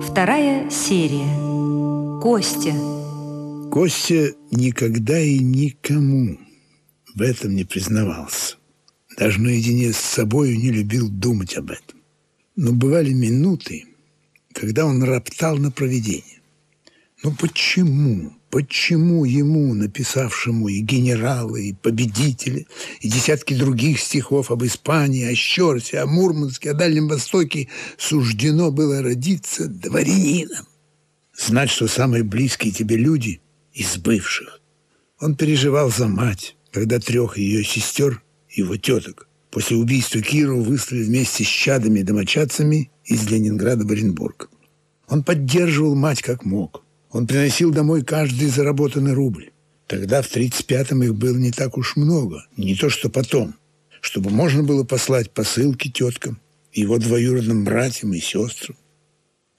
Вторая серия. Костя. Костя никогда и никому в этом не признавался. Даже наедине с собою не любил думать об этом. Но бывали минуты, когда он роптал на провидение. Ну почему? Почему ему, написавшему и генералы, и победители, и десятки других стихов об Испании, о Щерсе, о Мурманске, о Дальнем Востоке, суждено было родиться дворянином? Знать, что самые близкие тебе люди из бывших. Он переживал за мать, когда трех ее сестер, его теток, после убийства Киру выслали вместе с чадами и домочадцами из Ленинграда в Оренбург. Он поддерживал мать как мог. Он приносил домой каждый заработанный рубль. Тогда в 35-м их было не так уж много, не то что потом, чтобы можно было послать посылки теткам, его двоюродным братьям и сестрам.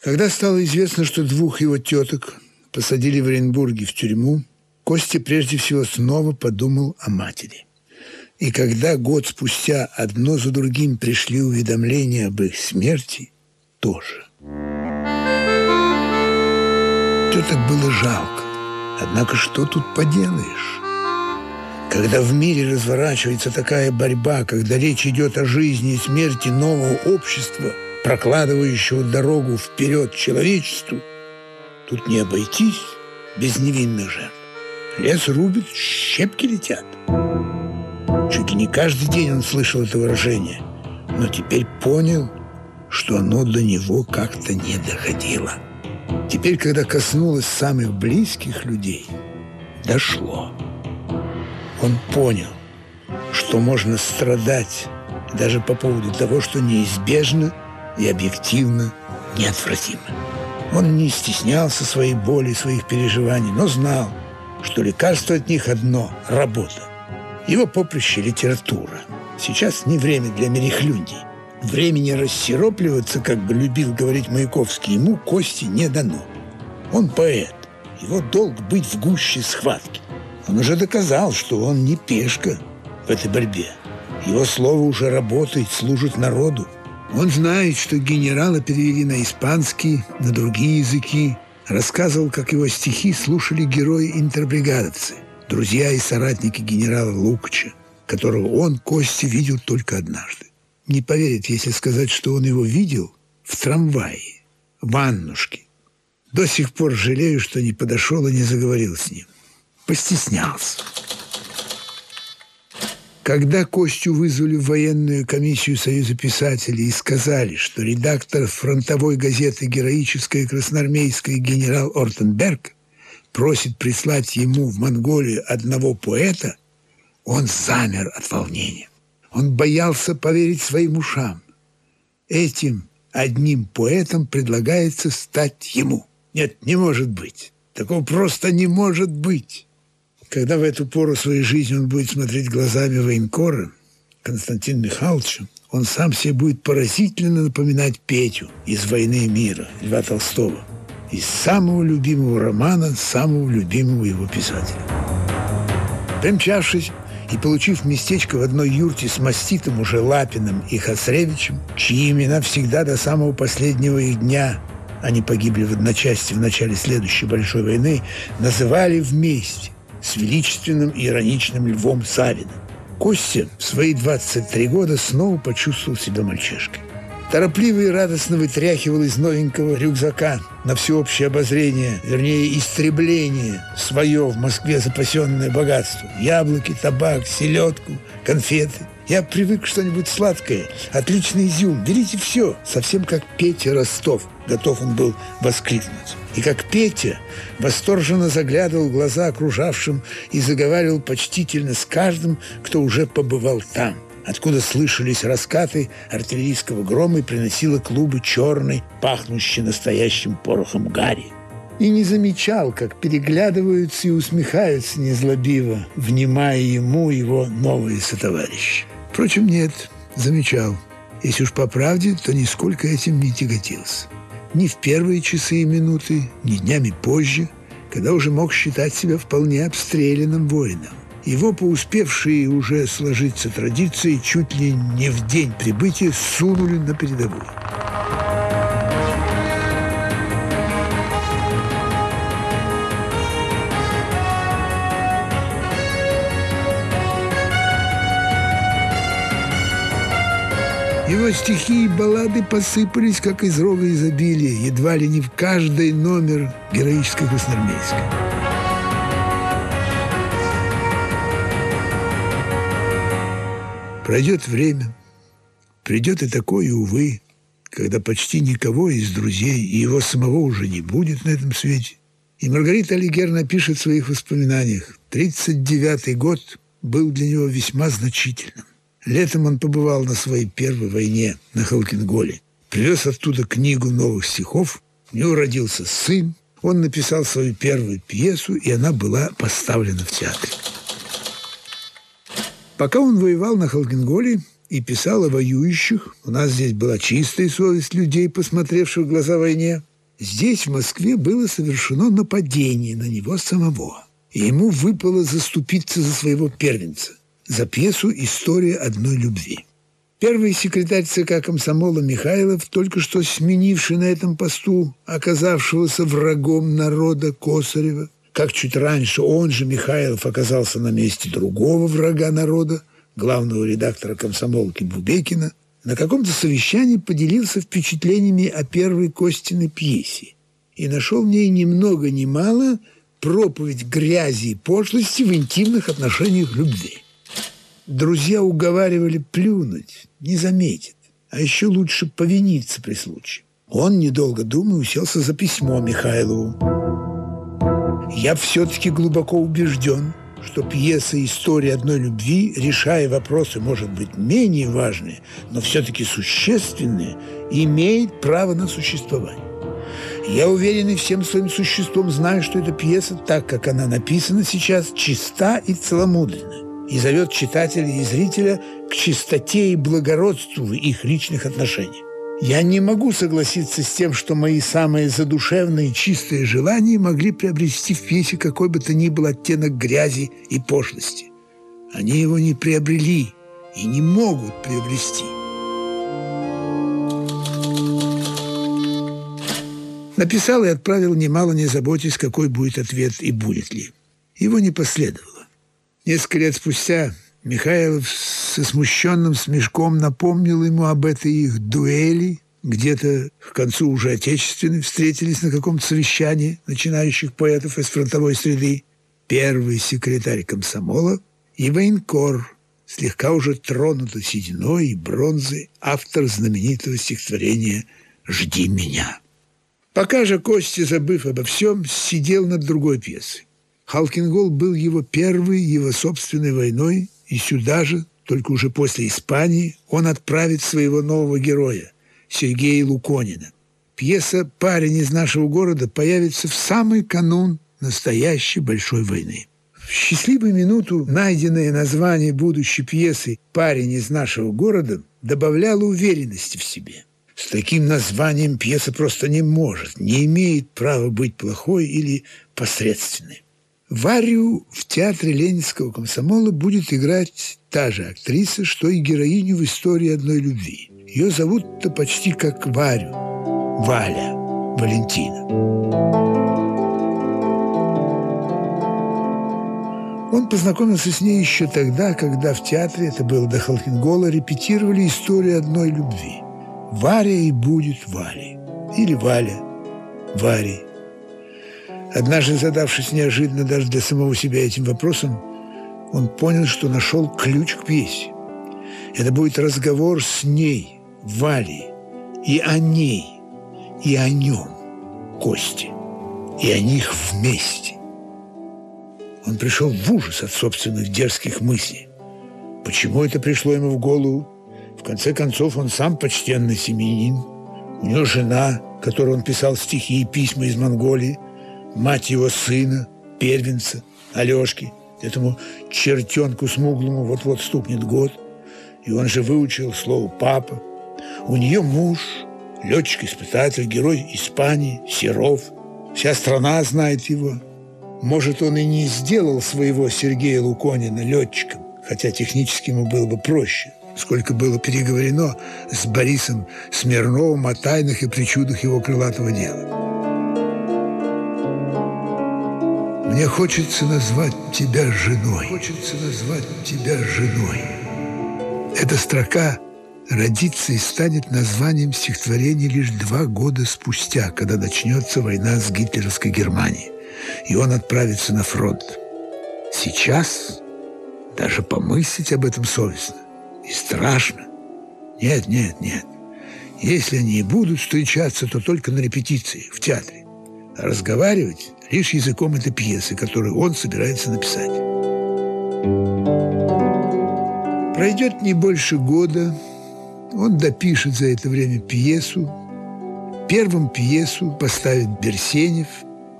Когда стало известно, что двух его теток посадили в Оренбурге в тюрьму, Костя прежде всего снова подумал о матери. И когда год спустя одно за другим пришли уведомления об их смерти, тоже – теток было жалко. Однако что тут поделаешь? Когда в мире разворачивается такая борьба, когда речь идет о жизни и смерти нового общества, прокладывающего дорогу вперед человечеству, тут не обойтись без невинных жертв. Лес рубит, щепки летят. Чуть ли не каждый день он слышал это выражение, но теперь понял, что оно до него как-то не доходило. Теперь, когда коснулось самых близких людей, дошло. Он понял, что можно страдать даже по поводу того, что неизбежно и объективно неотвратимо. Он не стеснялся своей боли, своих переживаний, но знал, что лекарство от них одно – работа. Его поприще – литература. Сейчас не время для мерехлюндей – Времени рассиропливаться, как бы любил говорить Маяковский, ему кости не дано. Он поэт. Его долг быть в гуще схватки. Он уже доказал, что он не пешка в этой борьбе. Его слово уже работает, служит народу. Он знает, что генерала перевели на испанский, на другие языки. Рассказывал, как его стихи слушали герои-интербригадовцы, друзья и соратники генерала Лукача, которого он, Кости, видел только однажды не поверит, если сказать, что он его видел в трамвае, в Аннушке. До сих пор жалею, что не подошел и не заговорил с ним. Постеснялся. Когда Костю вызвали в военную комиссию Союза писателей и сказали, что редактор фронтовой газеты «Героическая красноармейская» генерал Ортенберг просит прислать ему в Монголию одного поэта, он замер от волнения. Он боялся поверить своим ушам. Этим одним поэтом предлагается стать ему. Нет, не может быть. Такого просто не может быть. Когда в эту пору своей жизни он будет смотреть глазами военкора, Константина Михайловича, он сам себе будет поразительно напоминать Петю из «Войны и мира» Льва Толстого, из самого любимого романа самого любимого его писателя. Примчавшись и, получив местечко в одной юрте с маститым уже Лапиным и Хасревичем, чьи имена всегда до самого последнего их дня, они погибли в одночасье в начале следующей большой войны, называли вместе с величественным и ироничным Львом Савиным. Костя в свои 23 года снова почувствовал себя мальчишкой торопливо и радостно вытряхивал из новенького рюкзака на всеобщее обозрение, вернее, истребление свое в Москве запасенное богатство. Яблоки, табак, селедку, конфеты. Я привык что-нибудь сладкое, отличный изюм. Берите все, совсем как Петя Ростов. Готов он был воскликнуть. И как Петя восторженно заглядывал в глаза окружавшим и заговаривал почтительно с каждым, кто уже побывал там откуда слышались раскаты артиллерийского грома и приносило клубы черной, пахнущей настоящим порохом гари. И не замечал, как переглядываются и усмехаются незлобиво, внимая ему его новые сотоварищи. Впрочем, нет, замечал. Если уж по правде, то нисколько этим не тяготился. Ни в первые часы и минуты, ни днями позже, когда уже мог считать себя вполне обстрелянным воином. Европа, успевшие уже сложиться традиции, чуть ли не в день прибытия сунули на передовую. Его стихи и баллады посыпались, как из рога изобилия, едва ли не в каждый номер героической красноармейской. Пройдет время, придет и такое, увы, когда почти никого из друзей и его самого уже не будет на этом свете. И Маргарита Алигер напишет в своих воспоминаниях, 39-й год был для него весьма значительным. Летом он побывал на своей первой войне на Халкинголе. Привез оттуда книгу новых стихов. У него родился сын. Он написал свою первую пьесу, и она была поставлена в театре. Пока он воевал на Халкинголе и писал о воюющих, у нас здесь была чистая совесть людей, посмотревших в глаза войне, здесь, в Москве, было совершено нападение на него самого. И ему выпало заступиться за своего первенца, за пьесу «История одной любви». Первый секретарь ЦК комсомола Михайлов, только что сменивший на этом посту оказавшегося врагом народа Косарева, как чуть раньше он же, Михайлов, оказался на месте другого врага народа, главного редактора комсомолки Бубекина, на каком-то совещании поделился впечатлениями о первой Костиной пьесе и нашел в ней ни много ни мало проповедь грязи и пошлости в интимных отношениях любви. Друзья уговаривали плюнуть, не заметит, а еще лучше повиниться при случае. Он, недолго думая, уселся за письмо Михайлову. Я все-таки глубоко убежден, что пьеса «История одной любви», решая вопросы, может быть, менее важные, но все-таки существенные, имеет право на существование. Я уверен и всем своим существом знаю, что эта пьеса, так как она написана сейчас, чиста и целомудренна и зовет читателя и зрителя к чистоте и благородству их личных отношениях. Я не могу согласиться с тем, что мои самые задушевные чистые желания могли приобрести в пьесе какой бы то ни был оттенок грязи и пошлости. Они его не приобрели и не могут приобрести. Написал и отправил немало, не заботясь, какой будет ответ и будет ли. Его не последовало. Несколько лет спустя Михайлов со смущенным смешком напомнил ему об этой их дуэли. Где-то к концу уже отечественной встретились на каком-то совещании начинающих поэтов из фронтовой среды. Первый секретарь комсомола и военкор, слегка уже тронутый сединой и бронзой, автор знаменитого стихотворения «Жди меня». Пока же Костя, забыв обо всем, сидел над другой пьесой. Халкингол был его первой, его собственной войной, и сюда же, только уже после Испании, он отправит своего нового героя, Сергея Луконина. Пьеса «Парень из нашего города» появится в самый канун настоящей большой войны. В счастливую минуту найденное название будущей пьесы «Парень из нашего города» добавляло уверенности в себе. С таким названием пьеса просто не может, не имеет права быть плохой или посредственной. Варю в театре Ленинского комсомола будет играть та же актриса, что и героиню в истории одной любви. Ее зовут-то почти как Варю. Валя Валентина. Он познакомился с ней еще тогда, когда в театре, это было до Халхингола, репетировали историю одной любви. Варя и будет Варей. Или Валя Варей. Однажды, задавшись неожиданно даже для самого себя этим вопросом, он понял, что нашел ключ к пьесе. Это будет разговор с ней, Валей, и о ней, и о нем, Косте, и о них вместе. Он пришел в ужас от собственных дерзких мыслей. Почему это пришло ему в голову? В конце концов, он сам почтенный семьянин. У него жена, которой он писал стихи и письма из Монголии – мать его сына, первенца, Алешки, этому чертенку смуглому вот-вот стукнет год, и он же выучил слово «папа». У нее муж, летчик-испытатель, герой Испании, Серов. Вся страна знает его. Может, он и не сделал своего Сергея Луконина летчиком, хотя технически ему было бы проще, сколько было переговорено с Борисом Смирновым о тайнах и причудах его крылатого дела. Мне хочется назвать тебя женой. Хочется назвать тебя женой. Эта строка родится и станет названием стихотворения лишь два года спустя, когда начнется война с гитлеровской Германией, и он отправится на фронт. Сейчас даже помыслить об этом совестно и страшно. Нет, нет, нет. Если они и будут встречаться, то только на репетиции, в театре. А разговаривать лишь языком этой пьесы, которую он собирается написать. Пройдет не больше года, он допишет за это время пьесу. Первым пьесу поставит Берсенев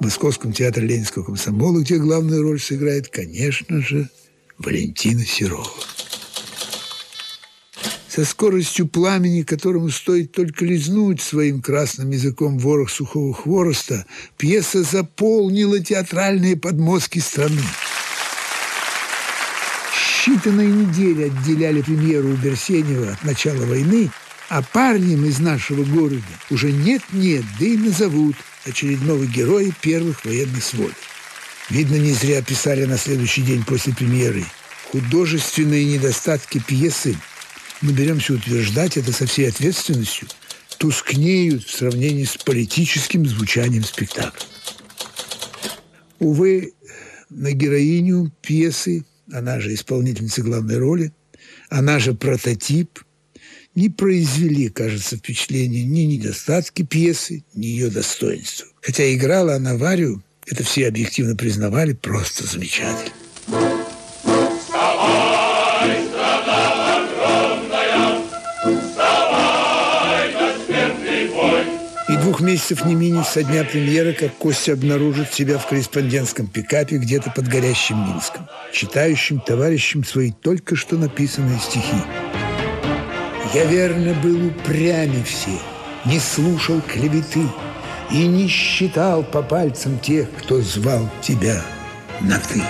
в Московском театре Ленинского комсомола, где главную роль сыграет, конечно же, Валентина Серова. Со скоростью пламени, которому стоит только лизнуть своим красным языком ворох сухого хвороста, пьеса заполнила театральные подмостки страны. Считанные недели отделяли премьеру у Берсенева от начала войны, а парнем из нашего города уже нет-нет, да и назовут очередного героя первых военных сводов. Видно, не зря писали на следующий день после премьеры. Художественные недостатки пьесы, мы беремся утверждать это со всей ответственностью, тускнеют в сравнении с политическим звучанием спектакля. Увы, на героиню пьесы она же исполнительница главной роли, она же прототип, не произвели, кажется, впечатление ни недостатки пьесы, ни ее достоинства. Хотя играла она Варю, это все объективно признавали, просто замечательно. Двух месяцев не минит со дня премьеры, как Костя обнаружит себя в корреспондентском пикапе где-то под горящим Минском, читающим товарищем свои только что написанные стихи. «Я верно был упрямей все, не слушал клеветы и не считал по пальцам тех, кто звал тебя на «ты».